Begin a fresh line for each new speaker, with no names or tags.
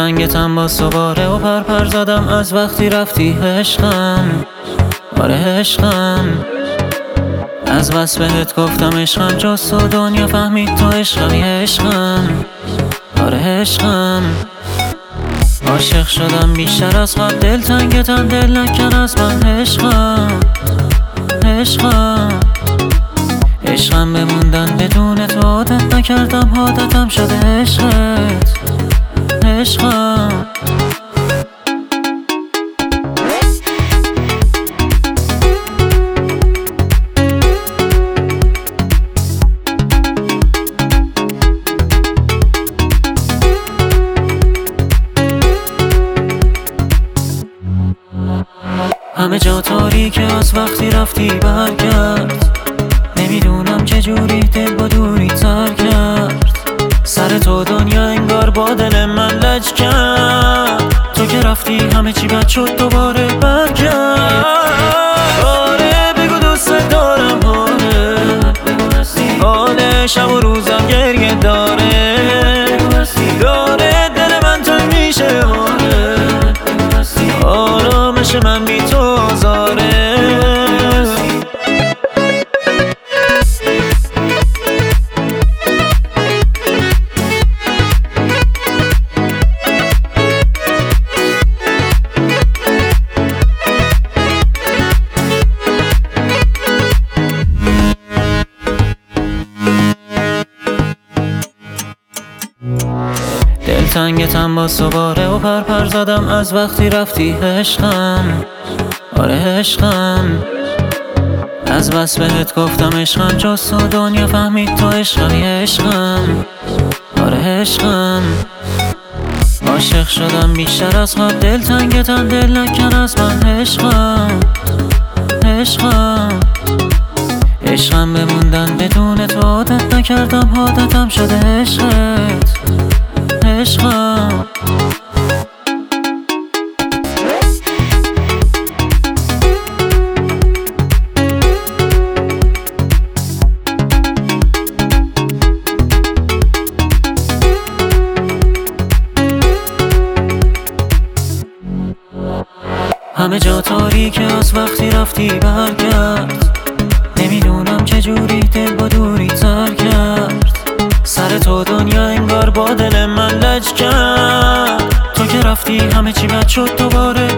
دلتنگتم با سواره و پرپر زدم. از وقتی رفتی عشقم آره عشقم. از بس بهت گفتم عشقم جز تو دنیا فهمید تو عشقمی عشقم. آره عشقم. عاشق شدم بیشتر از قبل. دلتنگتم دل نکن از من. عشقم عشقم. عشقم بموندن بدون تو عادت نکردم. عادتم شده عشقت. عشقم. همه جا تاریک از وقتی رفتی برگرد. نمی‌دونم چجوری دل با دوری تر کرد. سر تو دنیا کرد تو که رفتی همه چی بد شد دوباره برگرد آره بگو دوست دارم آره. حال شب و روزم گریه داره. داره دل من تو میشه آره. آرامش من بی دلتنگتم با سواره و پرپر زدم از وقتی رفتی عشقم. آره عشقم. از بس بهت گفتم عشقم جز تو دنیا فهمید تو عشقمی عشقم. آره عشقم. عاشق شدم بیشتر از قبل دلتنگتم دل نکن از من عشقم. عشقم. عشقم بموندن بدون تو عادت نکردم عادتم شده عشقت. عشقم. همه جا تاریک از وقتی رفتی برگرد. نمی‌دونم چجوری دل با دوری تر کرد. سر تو دنیا انگار با دل من لج کرد. تو که رفتی همه چی بد شد دوباره